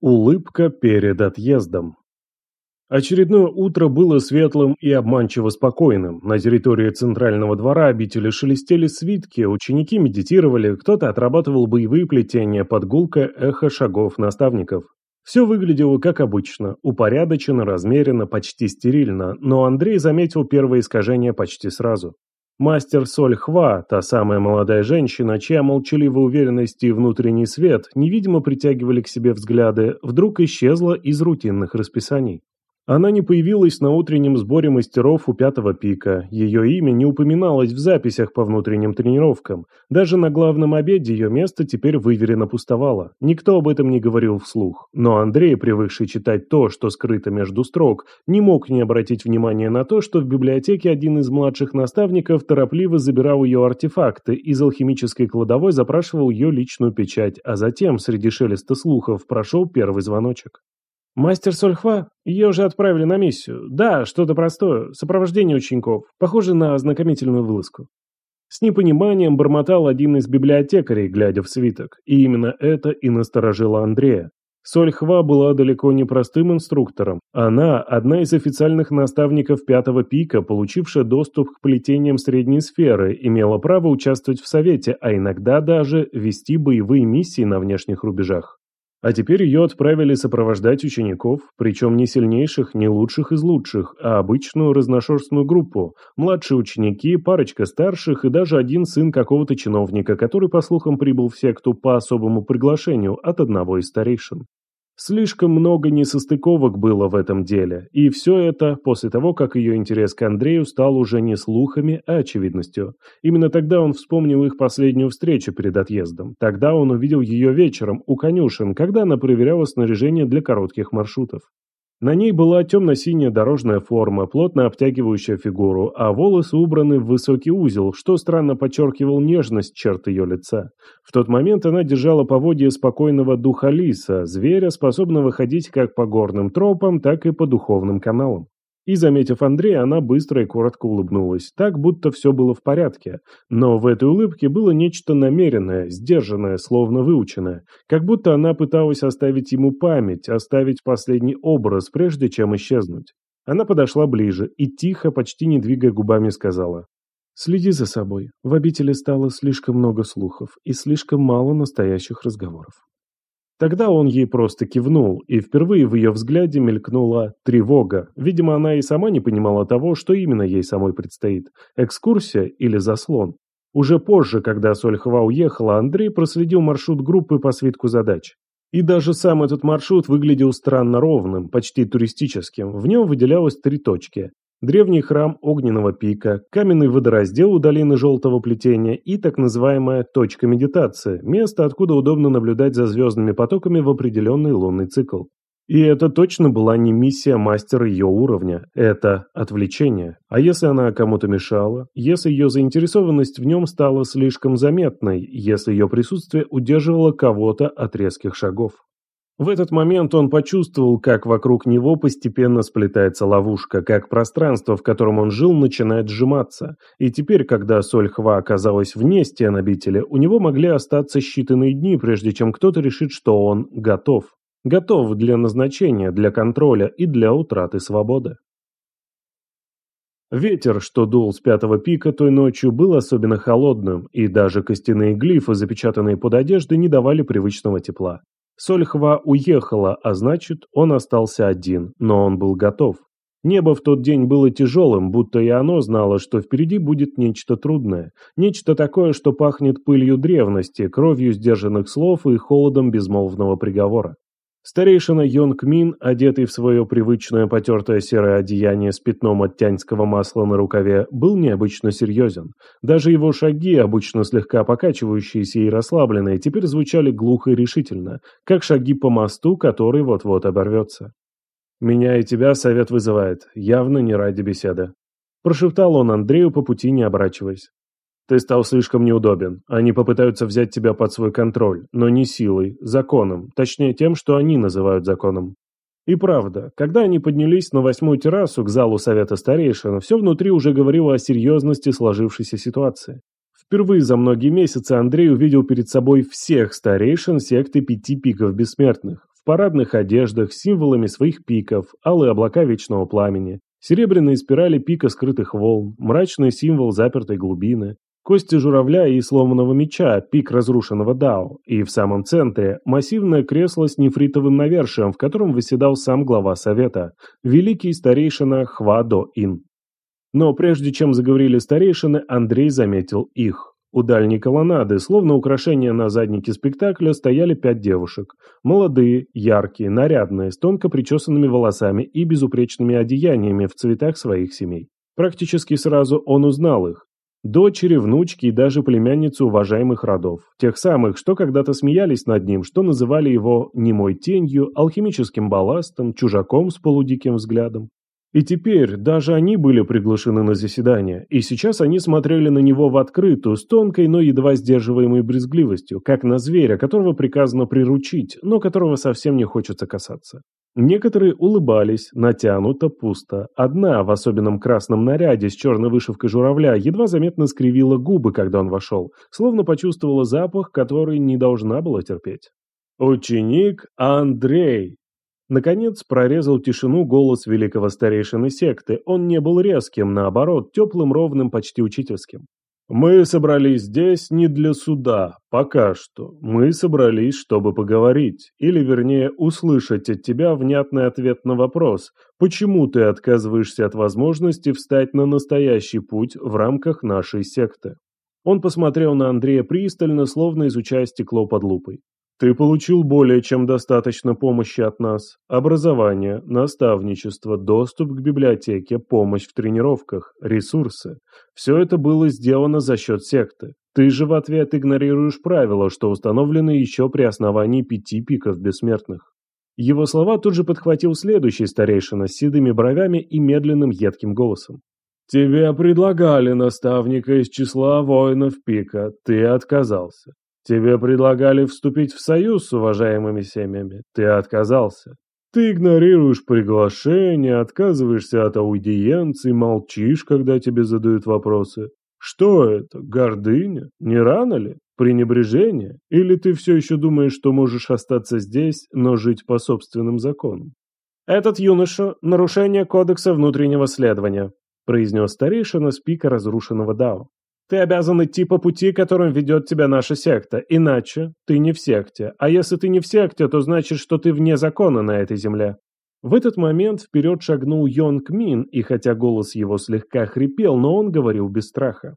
Улыбка перед отъездом. Очередное утро было светлым и обманчиво спокойным. На территории центрального двора обители шелестели свитки, ученики медитировали, кто-то отрабатывал боевые плетения под гулкое эхо шагов наставников. Все выглядело как обычно, упорядоченно, размеренно, почти стерильно, но Андрей заметил первое искажение почти сразу. Мастер Соль Хва, та самая молодая женщина, чья молчаливая уверенность и внутренний свет невидимо притягивали к себе взгляды, вдруг исчезла из рутинных расписаний. Она не появилась на утреннем сборе мастеров у пятого пика. Ее имя не упоминалось в записях по внутренним тренировкам. Даже на главном обеде ее место теперь выверенно пустовало. Никто об этом не говорил вслух. Но Андрей, привыкший читать то, что скрыто между строк, не мог не обратить внимания на то, что в библиотеке один из младших наставников торопливо забирал ее артефакты, из алхимической кладовой запрашивал ее личную печать, а затем, среди шелеста слухов, прошел первый звоночек. «Мастер Сольхва? Ее уже отправили на миссию. Да, что-то простое. Сопровождение учеников. Похоже на ознакомительную вылазку». С непониманием бормотал один из библиотекарей, глядя в свиток. И именно это и насторожило Андрея. Сольхва была далеко не простым инструктором. Она – одна из официальных наставников пятого пика, получившая доступ к плетениям средней сферы, имела право участвовать в совете, а иногда даже вести боевые миссии на внешних рубежах. А теперь ее отправили сопровождать учеников, причем не сильнейших, не лучших из лучших, а обычную разношерстную группу, младшие ученики, парочка старших и даже один сын какого-то чиновника, который, по слухам, прибыл в секту по особому приглашению от одного из старейшин. Слишком много несостыковок было в этом деле, и все это после того, как ее интерес к Андрею стал уже не слухами, а очевидностью. Именно тогда он вспомнил их последнюю встречу перед отъездом. Тогда он увидел ее вечером у конюшен, когда она проверяла снаряжение для коротких маршрутов. На ней была темно-синяя дорожная форма, плотно обтягивающая фигуру, а волосы убраны в высокий узел, что странно подчеркивал нежность черт ее лица. В тот момент она держала поводье спокойного духа лиса, зверя, способного ходить как по горным тропам, так и по духовным каналам. И, заметив Андрея, она быстро и коротко улыбнулась, так, будто все было в порядке. Но в этой улыбке было нечто намеренное, сдержанное, словно выученное. Как будто она пыталась оставить ему память, оставить последний образ, прежде чем исчезнуть. Она подошла ближе и тихо, почти не двигая губами, сказала. «Следи за собой. В обители стало слишком много слухов и слишком мало настоящих разговоров». Тогда он ей просто кивнул, и впервые в ее взгляде мелькнула тревога. Видимо, она и сама не понимала того, что именно ей самой предстоит – экскурсия или заслон. Уже позже, когда Сольхова уехала, Андрей проследил маршрут группы по свитку задач. И даже сам этот маршрут выглядел странно ровным, почти туристическим. В нем выделялось три точки древний храм огненного пика, каменный водораздел у долины желтого плетения и так называемая точка медитации, место, откуда удобно наблюдать за звездными потоками в определенный лунный цикл. И это точно была не миссия мастера ее уровня, это отвлечение. А если она кому-то мешала, если ее заинтересованность в нем стала слишком заметной, если ее присутствие удерживало кого-то от резких шагов. В этот момент он почувствовал, как вокруг него постепенно сплетается ловушка, как пространство, в котором он жил, начинает сжиматься. И теперь, когда Сольхва оказалась вне стен обители, у него могли остаться считанные дни, прежде чем кто-то решит, что он готов. Готов для назначения, для контроля и для утраты свободы. Ветер, что дул с пятого пика той ночью, был особенно холодным, и даже костяные глифы, запечатанные под одеждой, не давали привычного тепла. Сольхва уехала, а значит, он остался один, но он был готов. Небо в тот день было тяжелым, будто и оно знало, что впереди будет нечто трудное. Нечто такое, что пахнет пылью древности, кровью сдержанных слов и холодом безмолвного приговора. Старейшина Йонг Мин, одетый в свое привычное потертое серое одеяние с пятном от тяньского масла на рукаве, был необычно серьезен. Даже его шаги, обычно слегка покачивающиеся и расслабленные, теперь звучали глухо и решительно, как шаги по мосту, который вот-вот оборвется. «Меня и тебя совет вызывает, явно не ради беседы», – прошептал он Андрею по пути, не оборачиваясь. Ты стал слишком неудобен. Они попытаются взять тебя под свой контроль, но не силой, законом, точнее тем, что они называют законом. И правда, когда они поднялись на восьмую террасу к залу Совета Старейшин, все внутри уже говорило о серьезности сложившейся ситуации. Впервые за многие месяцы Андрей увидел перед собой всех старейшин секты пяти пиков бессмертных парадных одеждах символами своих пиков, алые облака вечного пламени, серебряные спирали пика скрытых волн, мрачный символ запертой глубины, кости журавля и сломанного меча, пик разрушенного Дао, и в самом центре массивное кресло с нефритовым навершием, в котором выседал сам глава совета, великий старейшина Хвадо-Ин. Но прежде чем заговорили старейшины, Андрей заметил их. У дальней колоннады, словно украшения на заднике спектакля, стояли пять девушек. Молодые, яркие, нарядные, с тонко причесанными волосами и безупречными одеяниями в цветах своих семей. Практически сразу он узнал их. Дочери, внучки и даже племянницы уважаемых родов. Тех самых, что когда-то смеялись над ним, что называли его немой тенью, алхимическим балластом, чужаком с полудиким взглядом. И теперь даже они были приглашены на заседание, и сейчас они смотрели на него в открытую, с тонкой, но едва сдерживаемой брезгливостью, как на зверя, которого приказано приручить, но которого совсем не хочется касаться. Некоторые улыбались, натянуто, пусто. Одна, в особенном красном наряде с черной вышивкой журавля, едва заметно скривила губы, когда он вошел, словно почувствовала запах, который не должна была терпеть. «Ученик Андрей!» Наконец прорезал тишину голос великого старейшины секты. Он не был резким, наоборот, теплым, ровным, почти учительским. «Мы собрались здесь не для суда, пока что. Мы собрались, чтобы поговорить, или, вернее, услышать от тебя внятный ответ на вопрос, почему ты отказываешься от возможности встать на настоящий путь в рамках нашей секты». Он посмотрел на Андрея пристально, словно изучая стекло под лупой. Ты получил более чем достаточно помощи от нас. Образование, наставничество, доступ к библиотеке, помощь в тренировках, ресурсы. Все это было сделано за счет секты. Ты же в ответ игнорируешь правила, что установлены еще при основании пяти пиков бессмертных. Его слова тут же подхватил следующий старейшина с седыми бровями и медленным едким голосом. «Тебе предлагали наставника из числа воинов пика, ты отказался. Тебе предлагали вступить в союз с уважаемыми семьями. Ты отказался. Ты игнорируешь приглашение, отказываешься от аудиенции, молчишь, когда тебе задают вопросы. Что это? Гордыня? Не рано ли? Пренебрежение? Или ты все еще думаешь, что можешь остаться здесь, но жить по собственным законам? Этот юноша – нарушение кодекса внутреннего следования, произнес старейшина с пика разрушенного Дао. Ты обязан идти по пути, которым ведет тебя наша секта, иначе ты не в секте. А если ты не в секте, то значит, что ты вне закона на этой земле». В этот момент вперед шагнул Йонг Мин, и хотя голос его слегка хрипел, но он говорил без страха.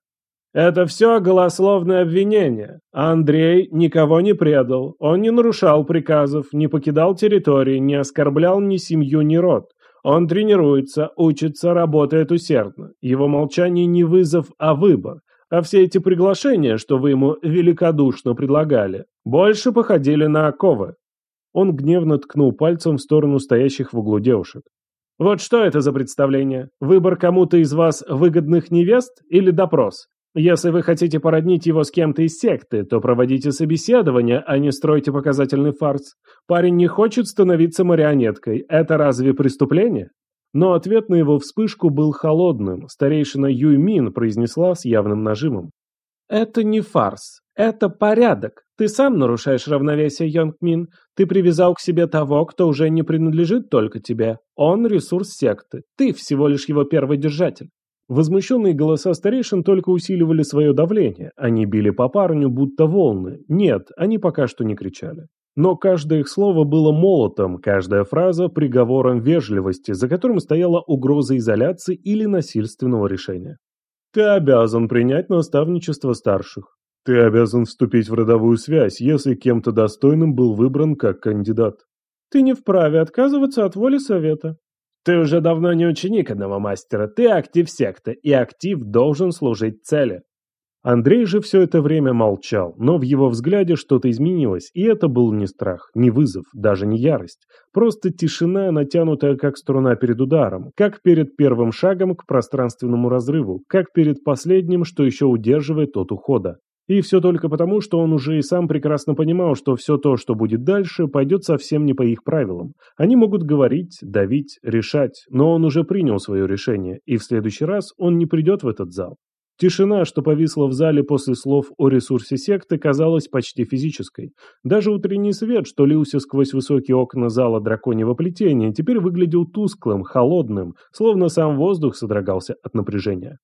«Это все голословное обвинение. Андрей никого не предал, он не нарушал приказов, не покидал территории, не оскорблял ни семью, ни род. Он тренируется, учится, работает усердно. Его молчание не вызов, а выбор. А все эти приглашения, что вы ему великодушно предлагали, больше походили на оковы. Он гневно ткнул пальцем в сторону стоящих в углу девушек. Вот что это за представление? Выбор кому-то из вас выгодных невест или допрос? Если вы хотите породнить его с кем-то из секты, то проводите собеседование, а не стройте показательный фарс. Парень не хочет становиться марионеткой. Это разве преступление? Но ответ на его вспышку был холодным. Старейшина Юй Мин произнесла с явным нажимом. «Это не фарс. Это порядок. Ты сам нарушаешь равновесие, Йонг Мин. Ты привязал к себе того, кто уже не принадлежит только тебе. Он ресурс секты. Ты всего лишь его первый держатель». Возмущенные голоса старейшин только усиливали свое давление. Они били по парню, будто волны. Нет, они пока что не кричали. Но каждое их слово было молотом, каждая фраза – приговором вежливости, за которым стояла угроза изоляции или насильственного решения. Ты обязан принять наставничество старших. Ты обязан вступить в родовую связь, если кем-то достойным был выбран как кандидат. Ты не вправе отказываться от воли совета. Ты уже давно не ученик одного мастера, ты актив секты, и актив должен служить цели. Андрей же все это время молчал, но в его взгляде что-то изменилось, и это был не страх, не вызов, даже не ярость. Просто тишина, натянутая как струна перед ударом, как перед первым шагом к пространственному разрыву, как перед последним, что еще удерживает от ухода. И все только потому, что он уже и сам прекрасно понимал, что все то, что будет дальше, пойдет совсем не по их правилам. Они могут говорить, давить, решать, но он уже принял свое решение, и в следующий раз он не придет в этот зал. Тишина, что повисла в зале после слов о ресурсе секты, казалась почти физической. Даже утренний свет, что лился сквозь высокие окна зала драконьего плетения, теперь выглядел тусклым, холодным, словно сам воздух содрогался от напряжения.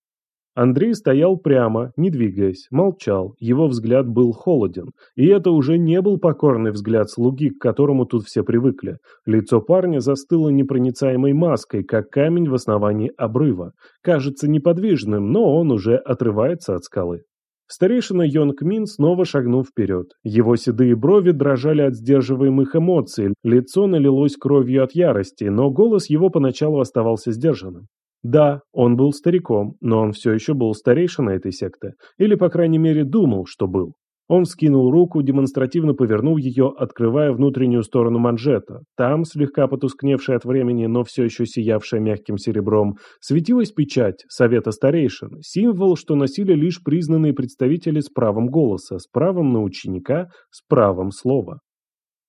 Андрей стоял прямо, не двигаясь, молчал, его взгляд был холоден. И это уже не был покорный взгляд слуги, к которому тут все привыкли. Лицо парня застыло непроницаемой маской, как камень в основании обрыва. Кажется неподвижным, но он уже отрывается от скалы. Старейшина Йонг Мин снова шагнул вперед. Его седые брови дрожали от сдерживаемых эмоций, лицо налилось кровью от ярости, но голос его поначалу оставался сдержанным. Да, он был стариком, но он все еще был старейшиной этой секты. Или, по крайней мере, думал, что был. Он скинул руку, демонстративно повернул ее, открывая внутреннюю сторону манжета. Там, слегка потускневшая от времени, но все еще сиявшая мягким серебром, светилась печать Совета Старейшин, символ, что носили лишь признанные представители с правом голоса, с правом на ученика, с правом слова.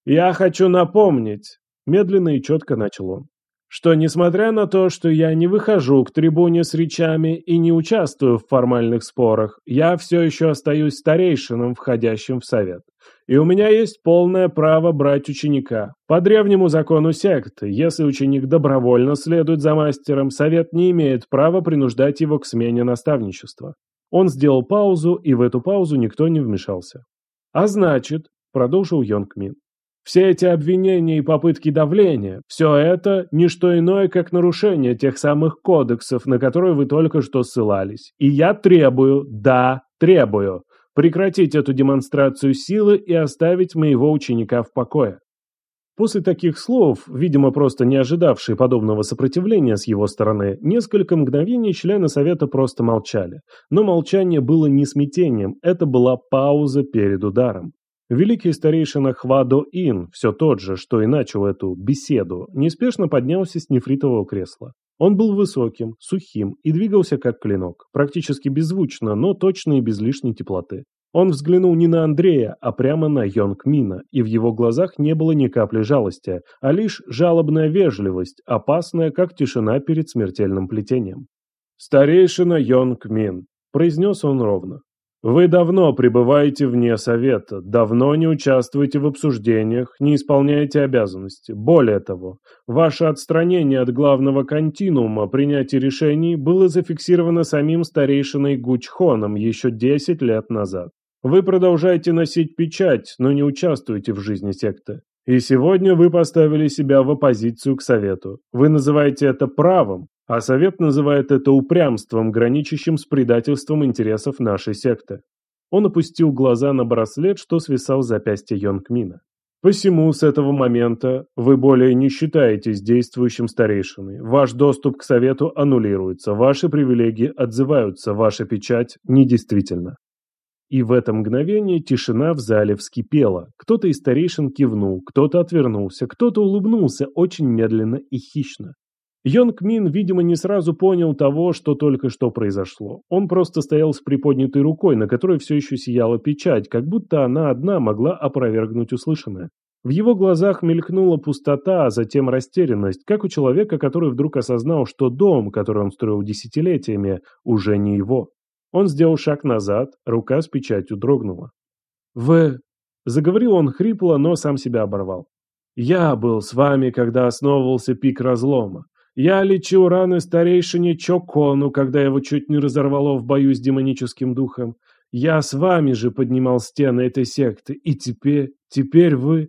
«Я хочу напомнить», – медленно и четко начал он, что несмотря на то, что я не выхожу к трибуне с речами и не участвую в формальных спорах, я все еще остаюсь старейшином, входящим в совет. И у меня есть полное право брать ученика. По древнему закону секты, если ученик добровольно следует за мастером, совет не имеет права принуждать его к смене наставничества. Он сделал паузу, и в эту паузу никто не вмешался. А значит, продолжил Йонг Мин, все эти обвинения и попытки давления – все это – не что иное, как нарушение тех самых кодексов, на которые вы только что ссылались. И я требую, да, требую, прекратить эту демонстрацию силы и оставить моего ученика в покое. После таких слов, видимо, просто не ожидавшие подобного сопротивления с его стороны, несколько мгновений члены совета просто молчали. Но молчание было не смятением, это была пауза перед ударом. Великий старейшина Хвадо Ин, все тот же, что и начал эту беседу, неспешно поднялся с нефритового кресла. Он был высоким, сухим и двигался как клинок, практически беззвучно, но точно и без лишней теплоты. Он взглянул не на Андрея, а прямо на Йонг Мина, и в его глазах не было ни капли жалости, а лишь жалобная вежливость, опасная, как тишина перед смертельным плетением. «Старейшина Йонг Мин», – произнес он ровно. Вы давно пребываете вне совета, давно не участвуете в обсуждениях, не исполняете обязанности. Более того, ваше отстранение от главного континуума принятия решений было зафиксировано самим старейшиной Гучхоном еще 10 лет назад. Вы продолжаете носить печать, но не участвуете в жизни секты. И сегодня вы поставили себя в оппозицию к совету. Вы называете это правом, а Совет называет это упрямством, граничащим с предательством интересов нашей секты. Он опустил глаза на браслет, что свисал с запястья Йонгмина. Посему с этого момента вы более не считаетесь действующим старейшиной. Ваш доступ к совету аннулируется, ваши привилегии отзываются, ваша печать недействительна. И в это мгновение тишина в зале вскипела. Кто-то из старейшин кивнул, кто-то отвернулся, кто-то улыбнулся очень медленно и хищно. Йонг Мин, видимо, не сразу понял того, что только что произошло. Он просто стоял с приподнятой рукой, на которой все еще сияла печать, как будто она одна могла опровергнуть услышанное. В его глазах мелькнула пустота, а затем растерянность, как у человека, который вдруг осознал, что дом, который он строил десятилетиями, уже не его. Он сделал шаг назад, рука с печатью дрогнула. «Вы...» — заговорил он хрипло, но сам себя оборвал. «Я был с вами, когда основывался пик разлома. Я лечил раны старейшине Чокону, когда его чуть не разорвало в бою с демоническим духом. Я с вами же поднимал стены этой секты, и теперь, теперь вы...»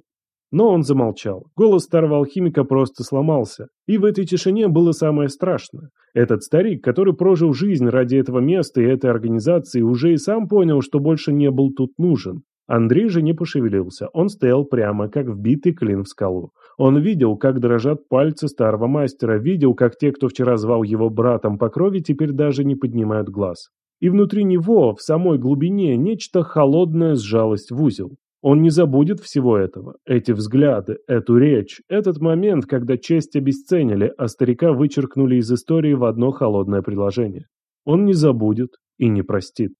Но он замолчал. Голос старого алхимика просто сломался. И в этой тишине было самое страшное. Этот старик, который прожил жизнь ради этого места и этой организации, уже и сам понял, что больше не был тут нужен. Андрей же не пошевелился, он стоял прямо, как вбитый клин в скалу. Он видел, как дрожат пальцы старого мастера, видел, как те, кто вчера звал его братом по крови, теперь даже не поднимают глаз. И внутри него, в самой глубине, нечто холодное сжалось в узел. Он не забудет всего этого, эти взгляды, эту речь, этот момент, когда честь обесценили, а старика вычеркнули из истории в одно холодное приложение. Он не забудет и не простит.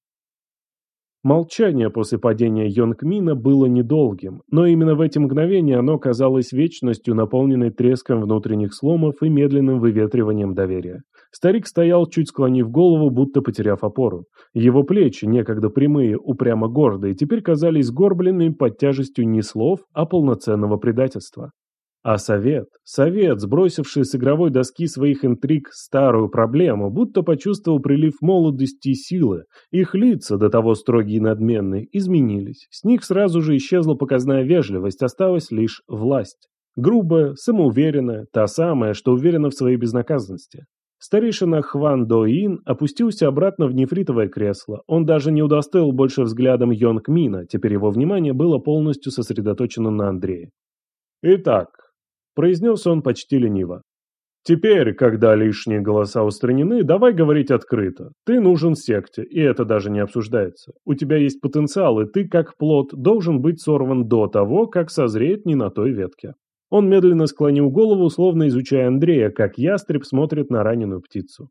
Молчание после падения Йонгмина было недолгим, но именно в эти мгновения оно казалось вечностью, наполненной треском внутренних сломов и медленным выветриванием доверия. Старик стоял, чуть склонив голову, будто потеряв опору. Его плечи, некогда прямые, упрямо гордые, теперь казались горбленными под тяжестью не слов, а полноценного предательства. А совет, совет, сбросивший с игровой доски своих интриг старую проблему, будто почувствовал прилив молодости и силы. Их лица, до того строгие и надменные, изменились. С них сразу же исчезла показная вежливость, осталась лишь власть. Грубая, самоуверенная, та самая, что уверена в своей безнаказанности. Старейшина Хван Доин опустился обратно в нефритовое кресло. Он даже не удостоил больше взглядом Йонг Мина, теперь его внимание было полностью сосредоточено на Андрее. «Итак, произнес он почти лениво. Теперь, когда лишние голоса устранены, давай говорить открыто. Ты нужен секте, и это даже не обсуждается. У тебя есть потенциал, и ты, как плод, должен быть сорван до того, как созреет не на той ветке. Он медленно склонил голову, словно изучая Андрея, как ястреб смотрит на раненую птицу.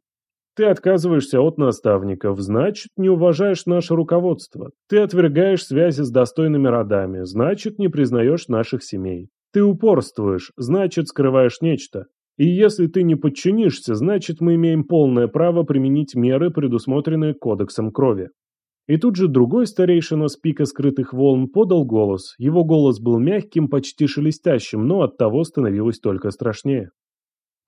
Ты отказываешься от наставников, значит, не уважаешь наше руководство. Ты отвергаешь связи с достойными родами, значит, не признаешь наших семей. Ты упорствуешь, значит, скрываешь нечто. И если ты не подчинишься, значит, мы имеем полное право применить меры, предусмотренные Кодексом крови. И тут же другой старейшина с пика скрытых волн подал голос. Его голос был мягким, почти шелестящим, но оттого становилось только страшнее.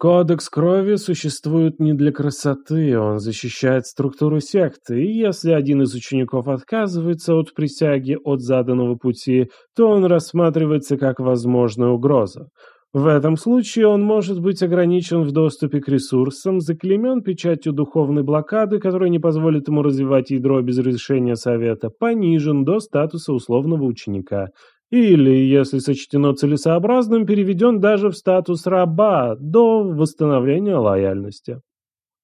Кодекс крови существует не для красоты, он защищает структуру секты, и если один из учеников отказывается от присяги от заданного пути, то он рассматривается как возможная угроза. В этом случае он может быть ограничен в доступе к ресурсам, заклемен печатью духовной блокады, которая не позволит ему развивать ядро без разрешения совета, понижен до статуса условного ученика – или, если сочтено целесообразным, переведен даже в статус раба до восстановления лояльности.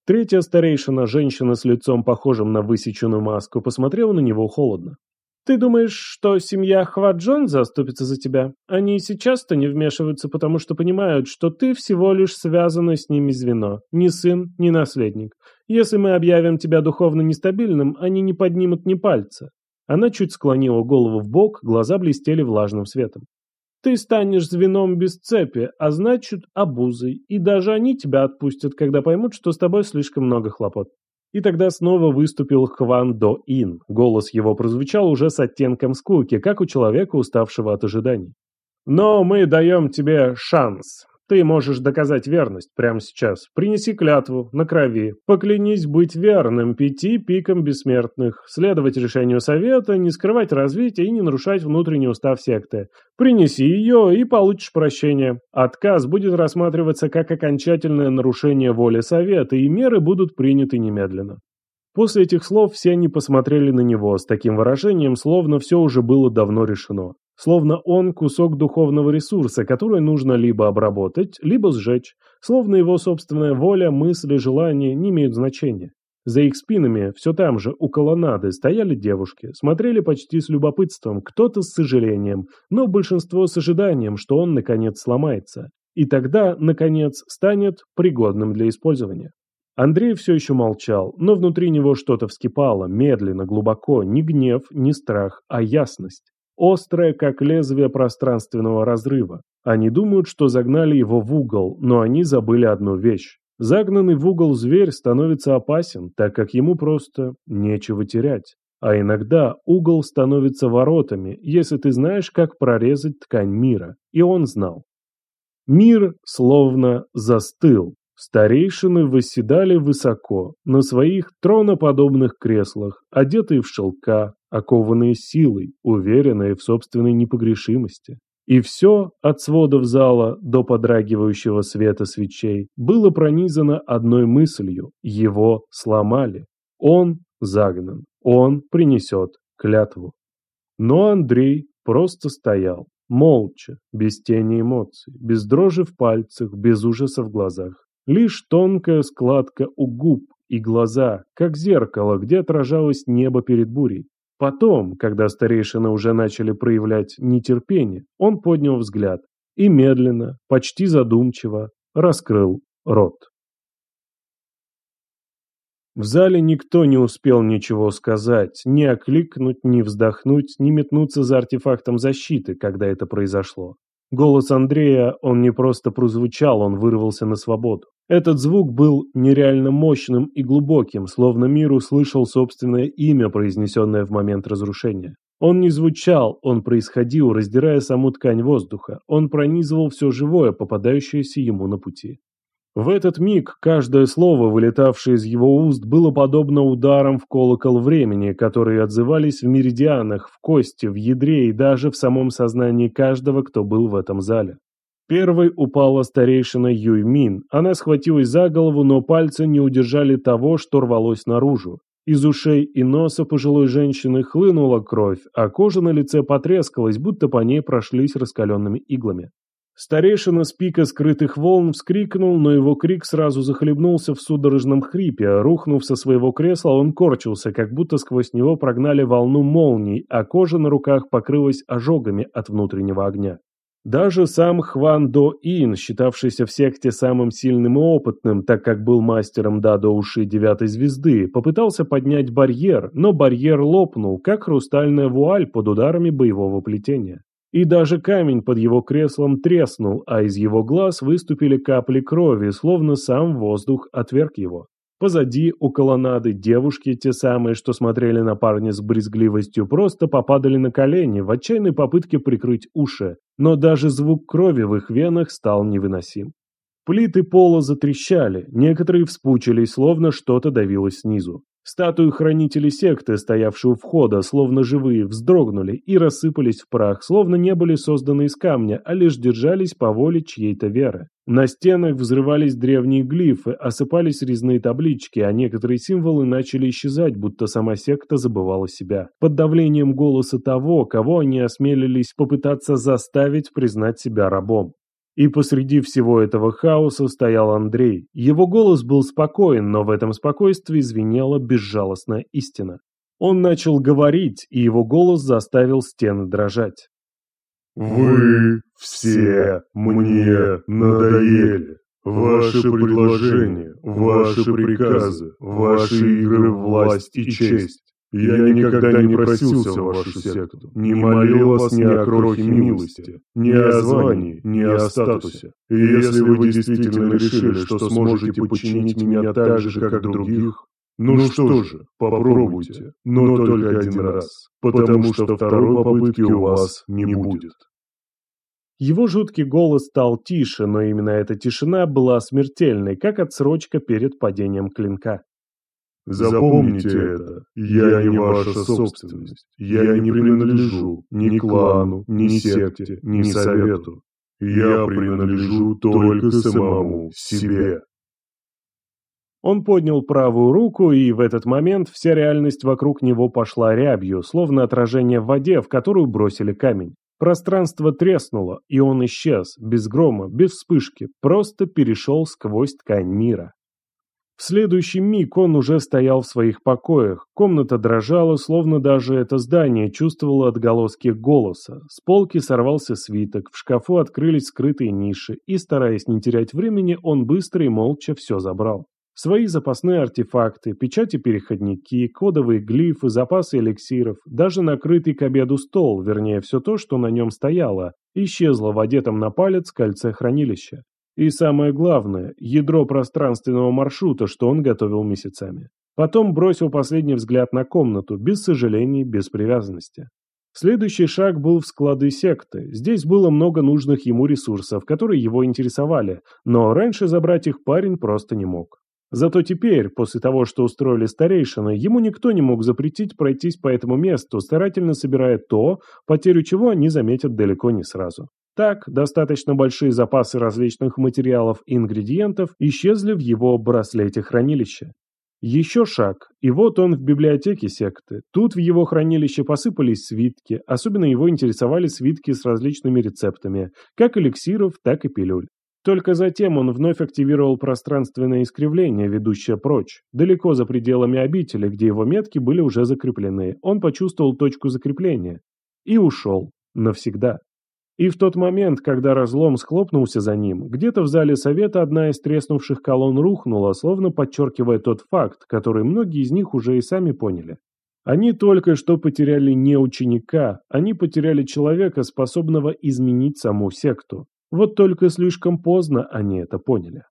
Третья старейшина, женщина с лицом похожим на высеченную маску, посмотрела на него холодно. «Ты думаешь, что семья Хваджон заступится за тебя? Они сейчас-то не вмешиваются, потому что понимают, что ты всего лишь связанное с ними звено, ни сын, ни наследник. Если мы объявим тебя духовно нестабильным, они не поднимут ни пальца. Она чуть склонила голову в бок, глаза блестели влажным светом. «Ты станешь звеном без цепи, а значит, обузой, и даже они тебя отпустят, когда поймут, что с тобой слишком много хлопот». И тогда снова выступил Хван До Ин. Голос его прозвучал уже с оттенком скуки, как у человека, уставшего от ожиданий. «Но мы даем тебе шанс. Ты можешь доказать верность прямо сейчас. Принеси клятву на крови. Поклянись быть верным пяти пикам бессмертных, следовать решению совета, не скрывать развитие и не нарушать внутренний устав секты. Принеси ее и получишь прощение. Отказ будет рассматриваться как окончательное нарушение воли совета, и меры будут приняты немедленно. После этих слов все они посмотрели на него с таким выражением, словно все уже было давно решено. Словно он кусок духовного ресурса, который нужно либо обработать, либо сжечь. Словно его собственная воля, мысли, желания не имеют значения. За их спинами, все там же, у колоннады, стояли девушки, смотрели почти с любопытством, кто-то с сожалением, но большинство с ожиданием, что он, наконец, сломается. И тогда, наконец, станет пригодным для использования. Андрей все еще молчал, но внутри него что-то вскипало, медленно, глубоко, не гнев, не страх, а ясность. Острая, как лезвие пространственного разрыва. Они думают, что загнали его в угол, но они забыли одну вещь. Загнанный в угол зверь становится опасен, так как ему просто нечего терять. А иногда угол становится воротами, если ты знаешь, как прорезать ткань мира. И он знал. Мир словно застыл, Старейшины восседали высоко, на своих троноподобных креслах, одетые в шелка, окованные силой, уверенные в собственной непогрешимости. И все, от сводов зала до подрагивающего света свечей, было пронизано одной мыслью – его сломали. Он загнан, он принесет клятву. Но Андрей просто стоял, молча, без тени эмоций, без дрожи в пальцах, без ужаса в глазах. Лишь тонкая складка у губ и глаза, как зеркало, где отражалось небо перед бурей. Потом, когда старейшины уже начали проявлять нетерпение, он поднял взгляд и медленно, почти задумчиво, раскрыл рот. В зале никто не успел ничего сказать, ни окликнуть, ни вздохнуть, ни метнуться за артефактом защиты, когда это произошло. Голос Андрея, он не просто прозвучал, он вырвался на свободу. Этот звук был нереально мощным и глубоким, словно мир услышал собственное имя, произнесенное в момент разрушения. Он не звучал, он происходил, раздирая саму ткань воздуха. Он пронизывал все живое, попадающееся ему на пути. В этот миг каждое слово, вылетавшее из его уст, было подобно ударам в колокол времени, которые отзывались в меридианах, в кости, в ядре и даже в самом сознании каждого, кто был в этом зале. Первой упала старейшина Юймин. Она схватилась за голову, но пальцы не удержали того, что рвалось наружу. Из ушей и носа пожилой женщины хлынула кровь, а кожа на лице потрескалась, будто по ней прошлись раскаленными иглами. Старейшина с пика скрытых волн вскрикнул, но его крик сразу захлебнулся в судорожном хрипе, рухнув со своего кресла, он корчился, как будто сквозь него прогнали волну молний, а кожа на руках покрылась ожогами от внутреннего огня. Даже сам Хван До Ин, считавшийся в секте самым сильным и опытным, так как был мастером да до уши девятой звезды, попытался поднять барьер, но барьер лопнул, как хрустальная вуаль под ударами боевого плетения. И даже камень под его креслом треснул, а из его глаз выступили капли крови, словно сам воздух отверг его. Позади, у колоннады, девушки, те самые, что смотрели на парня с брезгливостью, просто попадали на колени в отчаянной попытке прикрыть уши, но даже звук крови в их венах стал невыносим. Плиты пола затрещали, некоторые вспучились, словно что-то давилось снизу. Статуи хранителей секты, стоявшие у входа, словно живые, вздрогнули и рассыпались в прах, словно не были созданы из камня, а лишь держались по воле чьей-то веры. На стенах взрывались древние глифы, осыпались резные таблички, а некоторые символы начали исчезать, будто сама секта забывала себя. Под давлением голоса того, кого они осмелились попытаться заставить признать себя рабом. И посреди всего этого хаоса стоял Андрей. Его голос был спокоен, но в этом спокойствии звенела безжалостная истина. Он начал говорить, и его голос заставил стены дрожать. «Вы все мне надоели. Ваши предложения, ваши приказы, ваши игры власть и честь. Я никогда не просился в вашу секту, не молил вас ни о крохе милости, ни о звании, ни о статусе. И если вы действительно решили, что сможете починить меня так же, как других, ну что же, попробуйте, но только один раз, потому что второй попытки у вас не будет. Его жуткий голос стал тише, но именно эта тишина была смертельной, как отсрочка перед падением клинка. Запомните это, я не ваша собственность. Я не принадлежу ни клану, ни секте, ни совету. Я принадлежу только самому себе. Он поднял правую руку, и в этот момент вся реальность вокруг него пошла рябью, словно отражение в воде, в которую бросили камень. Пространство треснуло, и он исчез, без грома, без вспышки, просто перешел сквозь ткань мира. В следующий миг он уже стоял в своих покоях. Комната дрожала, словно даже это здание чувствовало отголоски голоса. С полки сорвался свиток, в шкафу открылись скрытые ниши, и, стараясь не терять времени, он быстро и молча все забрал. Свои запасные артефакты, печати-переходники, кодовые глифы, запасы эликсиров, даже накрытый к обеду стол, вернее, все то, что на нем стояло, исчезло в одетом на палец кольце хранилища. И самое главное, ядро пространственного маршрута, что он готовил месяцами. Потом бросил последний взгляд на комнату, без сожалений, без привязанности. Следующий шаг был в склады секты. Здесь было много нужных ему ресурсов, которые его интересовали, но раньше забрать их парень просто не мог. Зато теперь, после того, что устроили старейшины, ему никто не мог запретить пройтись по этому месту, старательно собирая то, потерю чего они заметят далеко не сразу. Так, достаточно большие запасы различных материалов и ингредиентов исчезли в его браслете хранилища. Еще шаг, и вот он в библиотеке секты. Тут в его хранилище посыпались свитки, особенно его интересовали свитки с различными рецептами, как эликсиров, так и пилюль. Только затем он вновь активировал пространственное искривление, ведущее прочь. Далеко за пределами обители, где его метки были уже закреплены, он почувствовал точку закрепления. И ушел. Навсегда. И в тот момент, когда разлом схлопнулся за ним, где-то в зале совета одна из треснувших колонн рухнула, словно подчеркивая тот факт, который многие из них уже и сами поняли. Они только что потеряли не ученика, они потеряли человека, способного изменить саму секту. Вот только слишком поздно они это поняли.